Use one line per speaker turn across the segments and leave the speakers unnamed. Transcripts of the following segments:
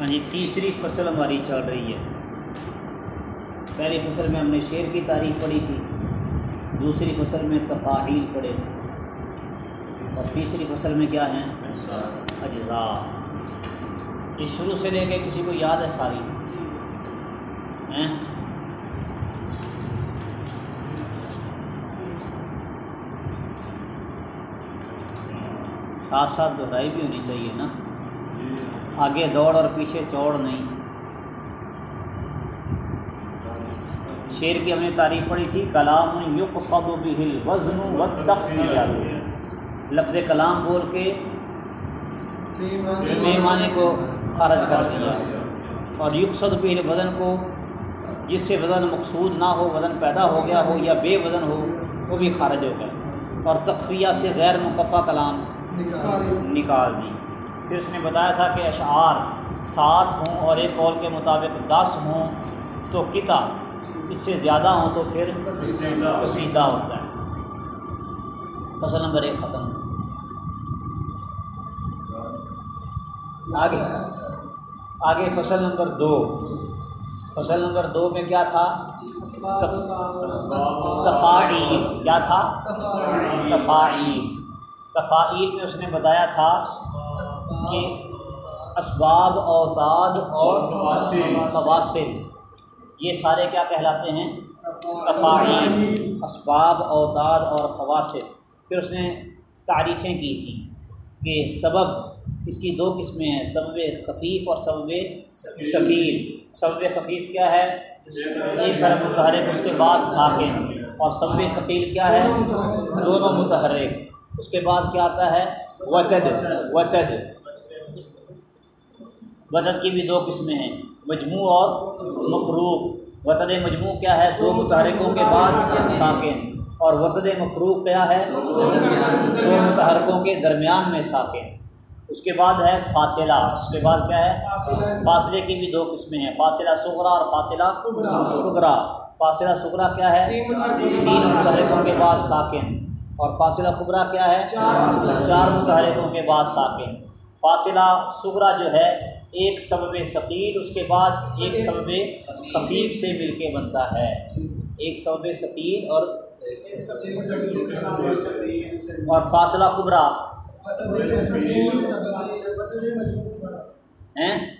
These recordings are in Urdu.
ہاں جی تیسری فصل ہماری چل رہی ہے۔ پہلی فصل میں ہم نے شعر کی تعریف پڑھی تھی، دوسری فصل میں تفاعیل پڑھے تھے۔ اور تیسری فصل میں کیا ہیں؟ اجزاء۔ یہ شروع سے لے کے کسی کو یاد ہے ساری؟ ہیں؟ ساتھ ساتھ دہرائی بھی ہونی چاہیے نا۔ آگے دوڑ اور پیچھے چوڑ نہیں۔ شعر کی ہم نے تعریف پڑھی تھی، کلام یقصد به الوزن والتخفیہ۔ لفظ کلام بول کے بے معنی کو خارج کر دیا۔ اور یقصد به الوزن کو، جس سے وزن مقصود نہ ہو، وزن پیدا ہو گیا ہو یا بے وزن ہو، وہ بھی خارج ہو گیا۔ اور تخفیہ سے غیر مقفع کلام نکال دی۔ پھر اس نے بتایا تھا کہ اشعار سات ہوں اور ایک قول کے مطابق دس ہوں تو کتاب اس سے زیادہ ہوں تو پھر قصیدہ ہوتا ہے۔ فصل نمبر ایک ختم۔ آگے۔ آگے فصل نمبر دو۔ فصل نمبر دو میں کیا تھا؟ تفاعیل کیا تھا؟ تفاعیل تفاعیل میں اس نے بتایا تھا کہ اسباب اوتاد اور فواصل یہ سارے کیا کہلاتے ہیں؟ تفاعیل اسباب اوتاد اور فواصل۔ پھر اس نے تعریفیں کی تھیں کہ سبب اس کی دو قسمیں ہیں سبب خفیف اور سبب شکیل۔ سبب خفیف کیا ہے؟ ایک طرف متحرک اس کے بعد ساکن۔ اور سبب ثقیل کیا ہے؟ دونوں متحرک۔ اس کے بعد کیا آتا ہے؟ وطد وطد وطد کی بھی دو قسمیں ہیں، مجموع اور مفروق۔ وطد مجموع کیا ہے؟ دو متحرکوں کے بعد ساکن۔ اور وطد مفروق کیا ہے؟ دو متحرکوں کے درمیان میں ساکن۔ اس کے بعد ہے فاصلہ۔ اس کے بعد کیا ہے؟ فاصلے کی بھی دو قسمیں ہیں، فاصلہ سغرا اور فاصلہ کبرا۔ فاصلہ سغرا کیا ہے؟ تین متحرکوں کے بعد ساکن۔ اور فاصلہ کبرا کیا ہے؟ چار متحرکوں کے بعد ساکن۔ فاصلہ سغرا جو ہے، ایک سبب ثقیل، اس کے بعد ایک سبب خفیف سے مل کے بنتا ہے۔ ایک سبب ثقیل اور اور فاصلہ کبرا۔ ہیں؟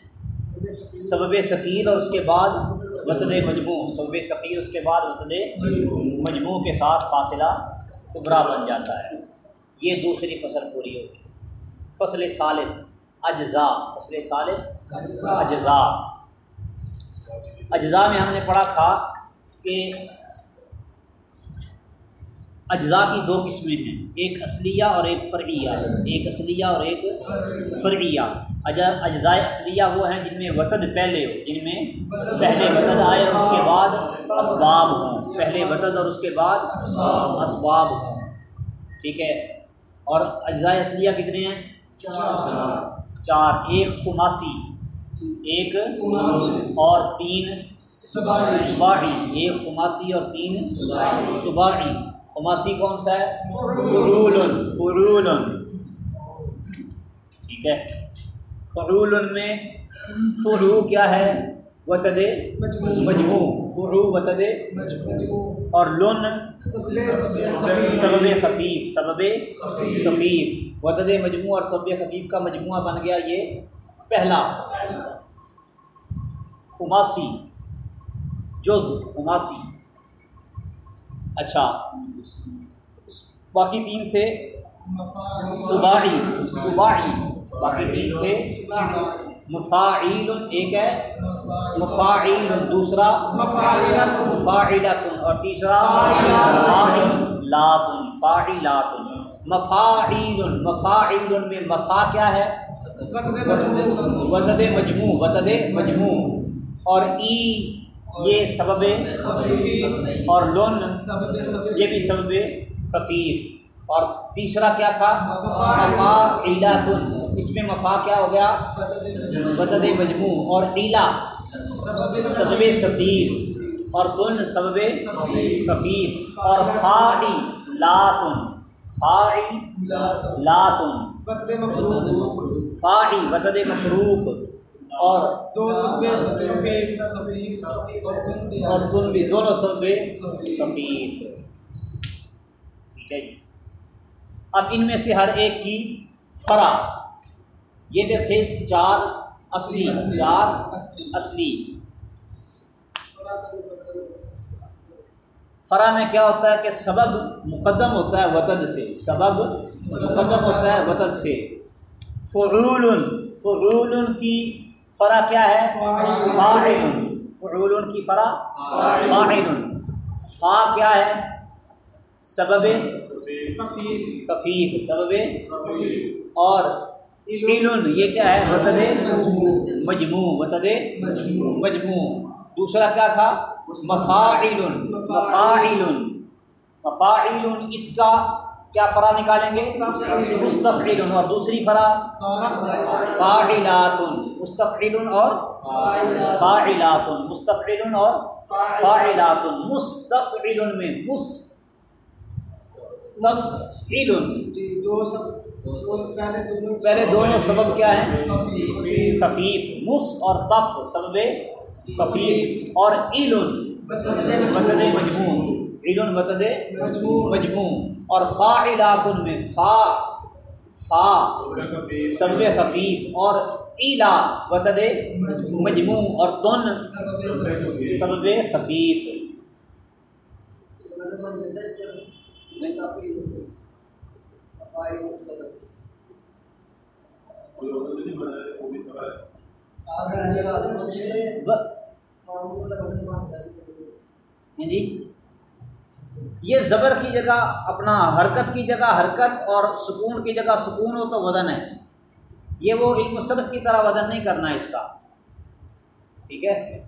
سبب ثقیل اور اس کے بعد وطد مجموع۔ سبب ثقیل، اس کے بعد وطد مجموع کے ساتھ فاصلہ کبرا بن جاتا ہے۔ یہ دوسری فصل پوری ہوگی۔ فصل سالس اجزاء۔ فصل سالس اجزاء۔ اجزاء میں ہم نے پڑھا تھا کہ اجزاء کی دو قسمیں ہیں، ایک اصلیہ اور ایک فرعیہ۔ ایک اصلیہ اور ایک فرعیہ۔ اجزاء اصلیہ وہ ہیں جن میں وطد پہلے ہو، جن میں پہلے وطد آئے اور اس کے بعد اسباب ہوں۔ پہلے وطد اور اس کے بعد اسباب ہوں۔ ٹھیک ہے؟ اور اجزاء اصلیہ کتنے ہیں؟ چار۔ ایک خماسی، ایک اور تین صباحی ایک خماسی اور تین صباحی خماسی کون سا ہے؟ فرول فرول ٹھیک ہے۔ فرول میں فرو کیا ہے؟ وطد مجموع. فرو وطد اور لن؟ سبب خفیف سبب خفیف. وطد مجموع اور سبب خفیف کا مجموعہ بن گیا یہ پہلا۔ خماسی جز خماسی۔ اچھا باقی تین تھے صباحی صباحی باقی تین تھے مفاعیل، ایک ہے مفاعیل، دوسرا مفاعلۃ اور تیسرا فاعلات فاعلات مفاعیل مفاعیل میں مفا کیا ہے؟ وطد مجموع وطد مجموع۔ اور ای یہ سبب اور لون یہ بھی سبب خفیف اور تیسرا کیا تھا؟ مفا عیلاتن اس میں مفا کیا ہو گیا؟ وطد مجموع اور عیلا سبب صدیر اور تن سبب خفیف اور فاعی لاتن فاعی لاتن فاعی وطد مشروق اور
دو
اور تن بھی دونوں سبے خفیف ٹھیک ہے جی۔ اب ان میں سے ہر ایک کی فرا یہ جو تھے چار اصلی چار اصلی۔ فرا میں کیا ہوتا ہے کہ سبب مقدم ہوتا ہے وطد سے۔ سبب مقدم ہوتا ہے وطد سے۔ فعول فعول کی فرا کیا ہے؟ فاعل. فعول کی فرا فاعل. فا کیا ہے؟ سبب کفیف. سبب اور علن یہ کیا ہے؟ وطد مجموع. وطد مجموع. دوسرا کیا تھا؟ مفاعل مفاعل مفاعل اس کا کیا فرا نکالیں گے؟ مستفعل اور دوسری فرا فاعلات مستفعل اور فاعلات مستفعل اور فاعلات مستفعل میں مستفعل
دو سب پہلے دونوں
سبب کیا ہیں؟ خفیف۔ مس اور تف سبب خفیف۔ اور علن وطد مجموع۔ علن وطد مجموع اور فاعلات میں فا فا سبب خفیف اور ایلا وطد مجموع اور تن سبب خفیف۔ ہیں جی؟ یہ زبر کی جگہ، اپنا حرکت کی جگہ، حرکت اور سکون کی جگہ سکون ہو تو وزن ہے۔ یہ وہ علم صدق کی طرح وزن نہیں کرنا اس کا۔ ٹھیک ہے؟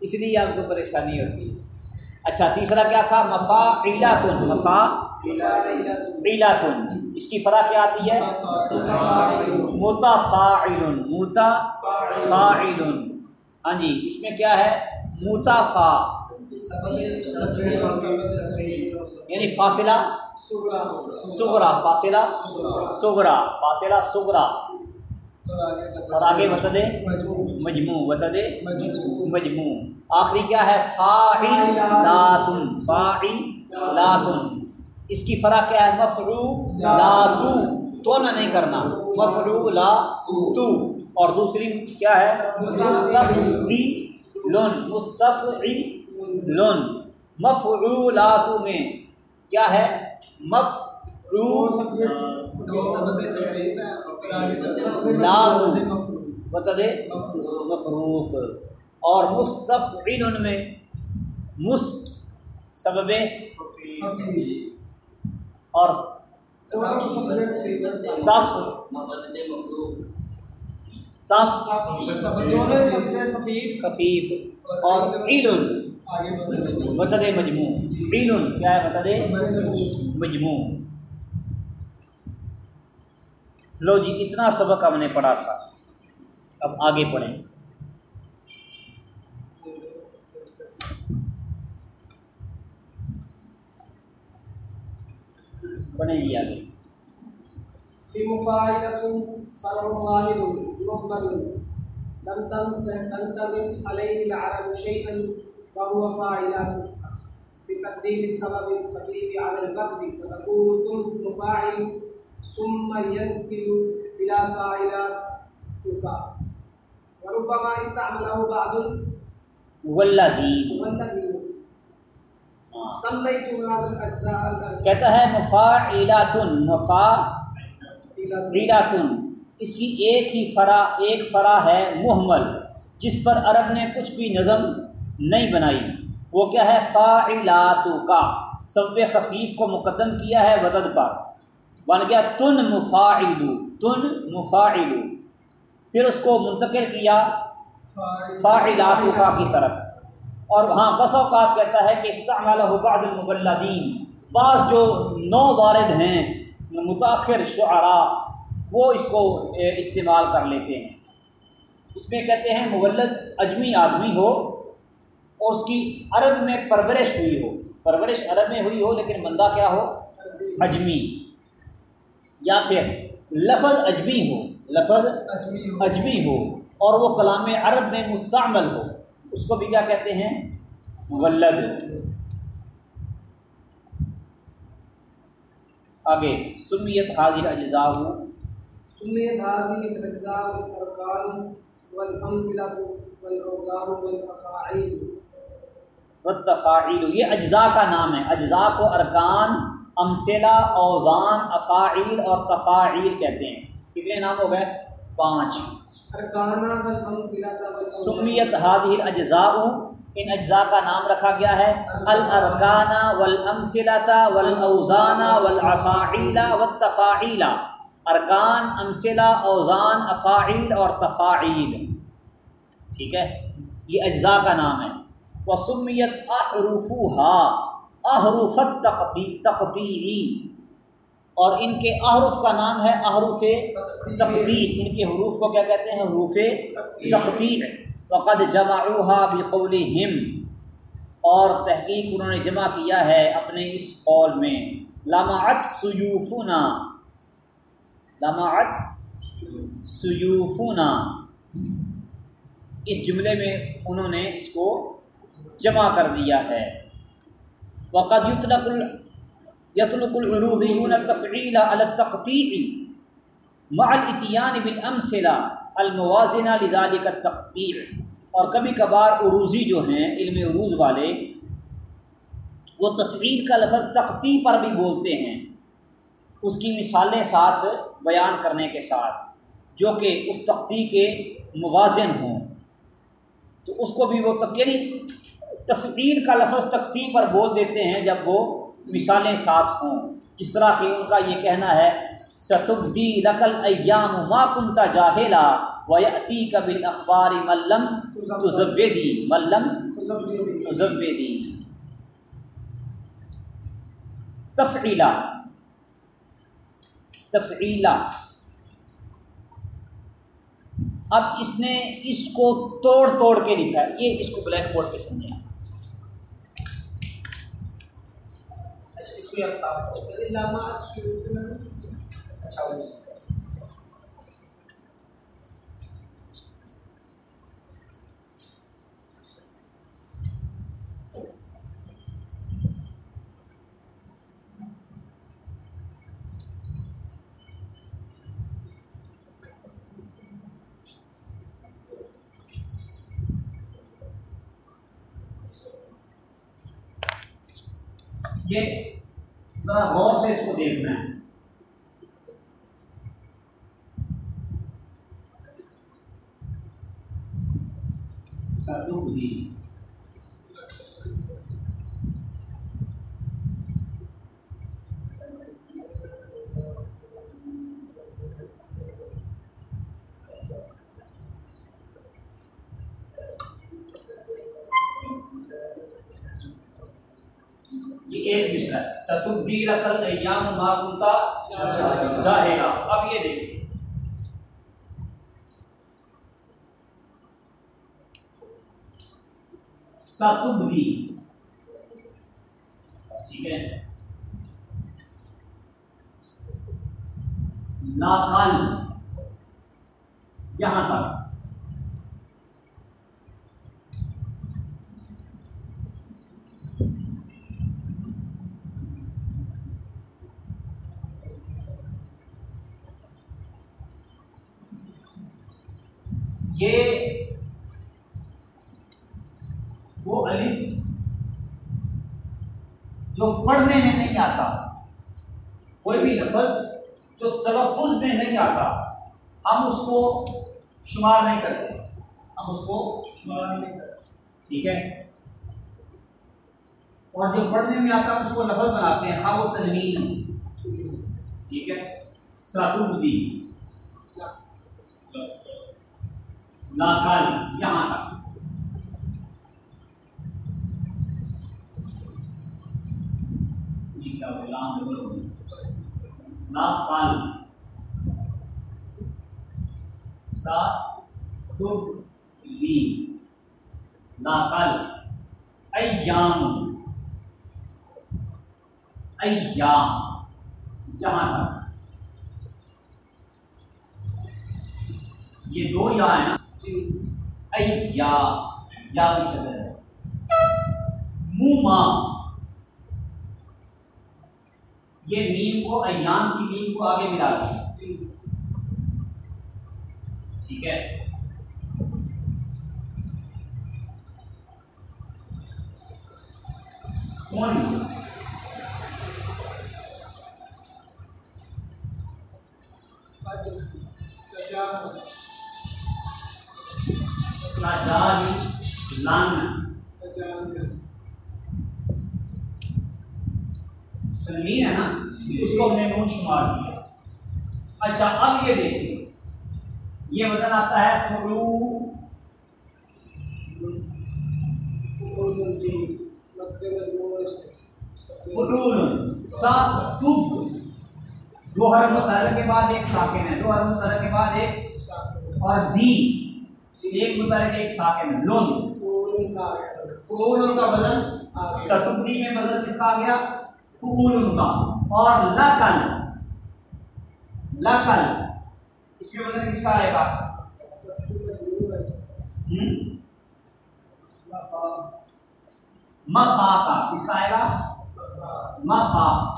اس لیے آپ کو پریشانی ہوتی ہے۔ اچھا تیسرا کیا تھا؟ مفا عیلاتن مفا عیلاتن اس کی فرا کیا آتی ہے؟ متفاعل متفاعل ہاں جی اس میں کیا ہے؟ متفا۔ یعنی فاصلہ سغرا فاصلہ سغرا فاصلہ سغرا اور آگے وطد مجموع وطد مجموع۔ آخری کیا ہے؟ فاعلاتن فاعلاتن۔ اس کی فرا کیا ہے؟ مفعولاتو۔ تو نہ نہیں کرنا۔ مفعولاتو۔ اور دوسری کیا ہے؟ مستفعلن مستفعلن مفعولاتو میں کیا ہے؟ مفعول وطد مفروق اور مستفعل میں مست سبب اور تف تف خفیف، اور علن وطد مجموع۔ علن کیا ہے وطد مجموع؟ لو جی اتنا سبق ہم نے پڑھا تھا۔ اب آگے پڑھیں۔ پڑھیں جی آگے۔
مفاعلة فرع واحد مهمل لم تنتظم عليه العرب شيئا وهو فاعلات بتقديم السبب الخفيف على البذل فتكون تم مفاعل ثم ينتقل إلى فاعلات وربما استعمله بعض والذي. الأجزاء
کہتا ہے مفاعلاتن مفا ریلاتن اس کی ایک ہی فرا، ایک فرا ہے محمل، جس پر عرب نے کچھ بھی نظم نہیں بنائی۔ وہ کیا ہے؟ فاعلاتو کا سب خفیف کو مقدم کیا ہے وزد پر۔ بن گیا تن مفاعلو تن مفاعلو۔ پھر اس کو منتقل کیا فاعلاتو کا کی طرف۔ اور ہاں بس اوقات کہتا ہے کہ استعمال بعض المبلدین، بعض جو نو وارد ہیں متاثر شعراء وہ اس کو استعمال کر لیتے ہیں۔ اس میں کہتے ہیں مولد اجمی آدمی ہو، اور اس کی عرب میں پرورش ہوئی ہو۔ پرورش عرب میں ہوئی ہو، لیکن بندہ کیا ہو؟ اجمی۔ یا پھر، لفظ اجمی ہو۔ لفظ اجمی ہو۔ اور وہ کلام عرب میں مستعمل ہو۔ اس کو بھی کیا کہتے ہیں؟ ولد آگے، سمیت حاضر اجزاء
سمیت حاضر الاجزاء والارکان والامثلہ والاوزان والافاعیل۔
والتفاعیل یہ اجزاء کا نام ہے۔ اجزاء کو ارکان امثلہ اوزان افاعیل اور تفاعیل کہتے ہیں۔ کتنے نام ہو گئے؟ پانچ۔
والامثلہ
سمیت حاضر اجزاء ان اجزاء کا نام رکھا گیا ہے۔ الارکان والامثلۃ والاوزان والافاعیل والتفاعیل۔ ارکان، امثلہ، اوزان، افاعیل اور تفاعیل۔ ٹھیک ہے؟ یہ اجزاء کا نام ہے۔ وسمیت احرفها احرف تقطیعی اور ان کے احرف کا نام ہے احرف تقطیع ان کے حروف کو کیا کہتے ہیں؟ حروف تقطیع وقد جمعوها بقولهم۔ اور تحقیق انہوں نے جمع کیا ہے اپنے اس قول میں۔ لمعت سیوفنا لمعت سیوفنا۔ اس جملے میں انہوں نے اس کو جمع کر دیا ہے۔ وقد یطلق یطلق العروضیون التفعیل على التقطیع مع الاتیان بالامثلہ الموازنہ لذالک التقطیع۔ اور کبھی کبھار عروضی جو ہیں، علم عروض والے، وہ تفعیل کا لفظ تقتی پر بھی بولتے ہیں۔ اس کی مثالیں ساتھ بیان کرنے کے ساتھ جو کہ اس تختی کے موازن ہوں۔ تو اس کو بھی وہ یعنی تفعیل کا لفظ تختی پر بول دیتے ہیں جب وہ مثالیں ساتھ ہوں۔ اس طرح کہ ان کا یہ کہنا ہے، ستبدی لقل ایام ما کنتا جاہلا ویأتی کا اخبار ملم تزبیدی ملم تزبیدی تفعیلا۔ تفعیلہ اب اس نے اس کو توڑ توڑ کے لکھا ہے۔ یہ اس کو بلیک بورڈ پہ سمجھیں اچھا اس کو یار صاف کرو۔
علامہ
اچھا کا ستبدی یہ ایک مصرا ہے۔ ستبدی لقل ایام ما کنتا ظاہرا اب یہ دیکھیں۔ ستبدی ٹھیک ہے لاکل یہاں تک یہ وہ الف جو پڑھنے میں نہیں آتا کوئی بھی لفظ جو تلفظ میں نہیں آتا ہم اس کو شمار نہیں کرتے ہم اس کو شمار نہیں کرتے ٹھیک ہے؟ اور جو پڑھنے میں آتا ہے اس کو لفظ بناتے ہیں، خواہ وہ تنوین ٹھیک ہے؟ ساتوبدی لاکال یہاں تک۔ جی، یہ لاکال سا تب دی لاکال ایام۔ ایام۔ یہاں تک یہ دو یا ہے نا؟ ایا یا مشدد ہے۔ موما۔ یہ میم کو ایام کی میم کو آگے ملا دیا۔ ٹھیک ہے۔ ان
تج
ہے نا؟ اس کو ہم نے نون شمار کیا۔ اچھا اب یہ دیکھیے۔ یہ وزن آتا ہے فرو
فعول
سا تب. دو حرف متحرک کے بعد ایک ساکن ہے. دو حرف متحرک کے بعد ایک
ساکن
اور دی. ایک متحرک، ایک ساکن. ہے لون
فعول کا آگے
وزن ستبدی میں وزن کس کا آ گیا؟ فعول کا. اور لکل. لکل. اس میں مطلب وزن کس کا آئے گا؟ مفا کا کس کا آئے گا؟ مفا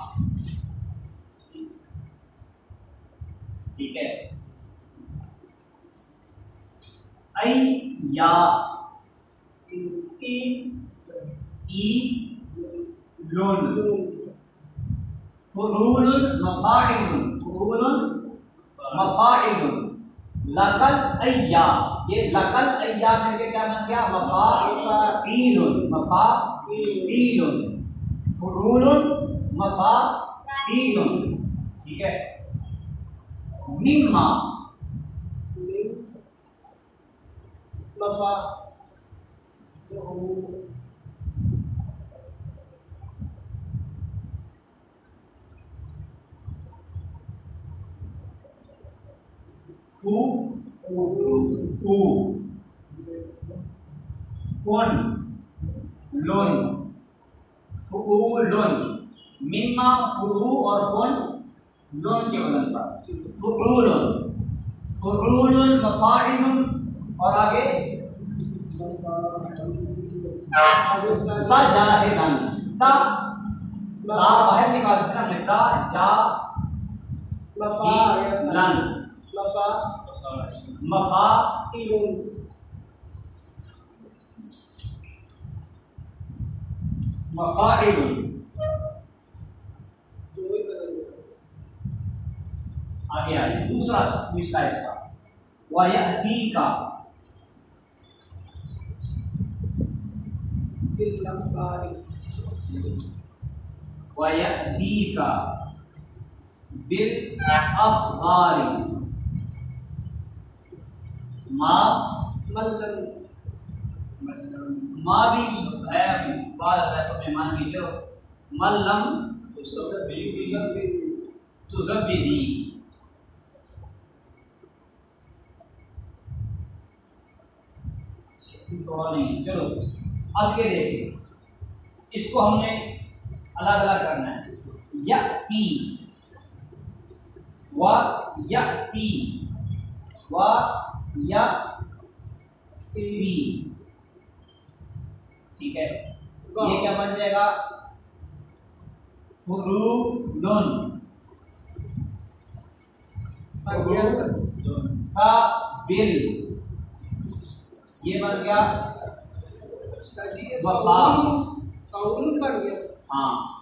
ٹھیک ہے. ای یا ای لون. فرول مفاعل. فرول مفاعل. لقل ایا. یہ لقل ایا مل کے کیا بن گیا؟ مفاعل. مفاعل. فرول مفاعل. ٹھیک ہے؟ مما.
مفا
فو او کون لون فعولن مما فرو اور کون لون کے وزن پر فعولن فعولن مفاعل اور آگے تا جاہدن تا باہر نکال ہم نے تا جا
مفا
لن
مفا
مفا مفاعل آگے آگے دوسرا مسئلہ اس کا. وَيَأْتِي کا کا بالأخبار. ما ما بھی ہے بعض روایتوں میں مان لیجیے ملم نہیں ہے۔ چلو اب یہ دیکھیں۔ اس کو ہم نے الگ الگ کرنا ہے۔ یتی و یتی و یتی ٹھیک ہے۔ یہ کیا بن جائے گا؟ فرولن کا بل یہ بن گیا۔ ہاں۔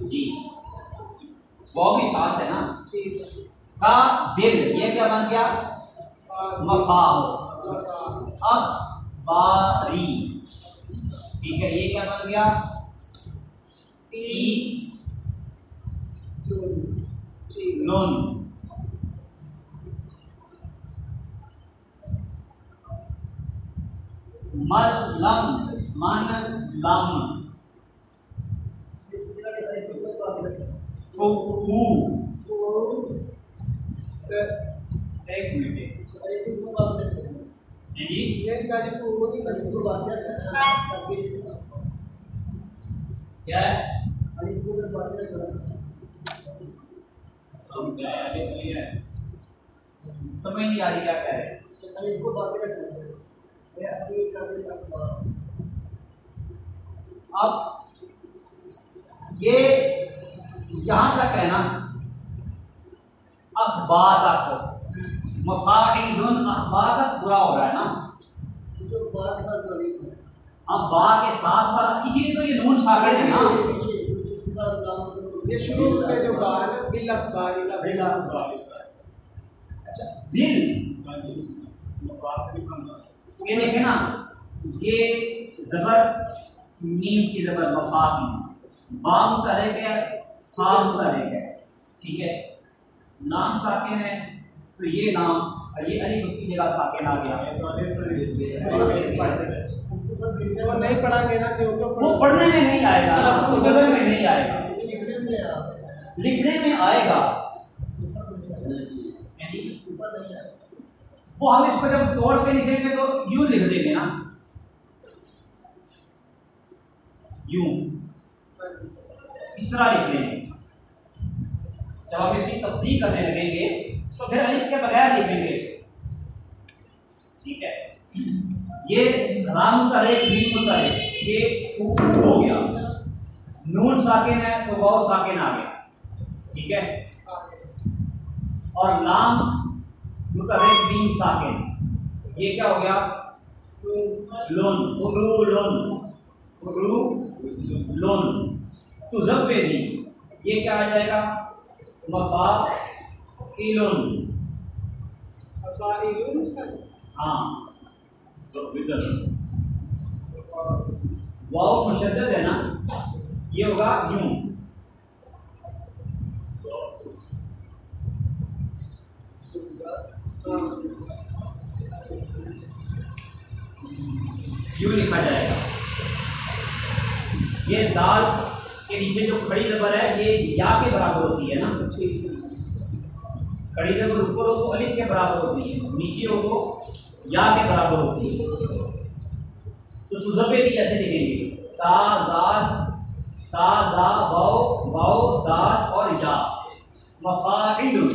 جی۔ وہ بھی ساتھ ہے نا۔ کا بل یہ کیا بن گیا؟ مفا اخباری. ٹھیک ہے، یہ کیا بن گیا؟ ای لون مل لم من لم. فو ایک منٹ جی کیا ہے ہے سمجھ نہیں آ رہی کیا کہہ رہے
ابھی
اب یہ یہاں تک ہے نا اخبار مفاعل اخبار تک برا ہو رہا ہے نا۔
جو با کے ساتھ غریب ہے
اب با کے ساتھ پر اسی لیے تو یہ نون ساکن ہے نا۔
یہ شروع کے جو با ہے بل اخبار بل اخبار۔
اچھا دل یہ دیکھیں نا یہ زبر نیم کی زبر وفا کی بام متحرک ہے فا متحرک ہے۔ ٹھیک ہے۔ نام ساکن ہے تو یہ نام اور یہ الف اس کی جگہ ساکن آ گیا۔
نہیں پڑھا کیونکہ
وہ پڑھنے میں نہیں آئے گا میں نہیں آئے گا۔
لکھنے میں
لکھنے میں آئے گا۔ یعنی وہ ہم اس کو جب توڑ کے لکھیں گے تو یوں لکھ دیں گے نا۔ یوں۔ اس طرح لکھ لیں گے۔ جب ہم اس کی تصدیق کرنے لگیں گے، تو پھر الف کے بغیر لکھیں گے اس کو۔ ٹھیک ہے؟ یہ رام متحرک نیم متحرک یہ فو ہو گیا۔ نون ساکن ہے تو واؤ ساکن آ گیا۔ ٹھیک ہے؟ اور لام متحرک نیم ساکن۔ یہ کیا ہو گیا؟ لون، فلو لون۔ فلو لون۔ تو زب پہ دی۔ یہ کیا آ جائے گا؟ مفا ایلون ہاں. تو بدل واؤ مشدد ہے نا؟ یہ ہوگا یوں. یوں لکھا جائے گا. یہ دال کے نیچے جو کھڑی زبر ہے یہ یا کے برابر ہوتی ہے نا؟ کھڑی زبر اوپر ہو تو الف کے برابر ہوتی ہے نیچے ہو تو یا کے برابر ہوتی ہے۔ تو تجربے بھی ایسے لکھیں گے؟ تا زاد تا زا واؤ واؤ دال اور یا۔ مفاعل۔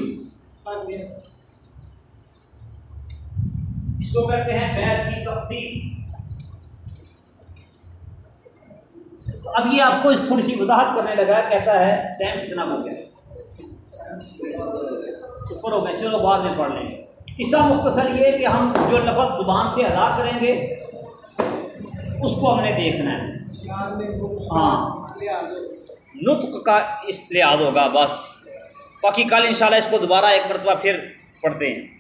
اس کو کہتے ہیں بیت کی تفتیق تو اب یہ آپ کو اس تھوڑی سی وضاحت کرنے لگا کہتا ہے ٹائم کتنا ہو گیا؟ اوپر ہو گئے، چلو بعد میں پڑھ لیں۔ گے تیسرا مختصر یہ کہ ہم جو لفظ زبان سے ادا کریں گے، اس کو ہم نے دیکھنا ہے۔ ہاں۔ نطق کا اس لحاظ ہوگا، بس۔ باقی کل انشاءاللہ اس کو دوبارہ ایک مرتبہ پھر پڑھتے ہیں۔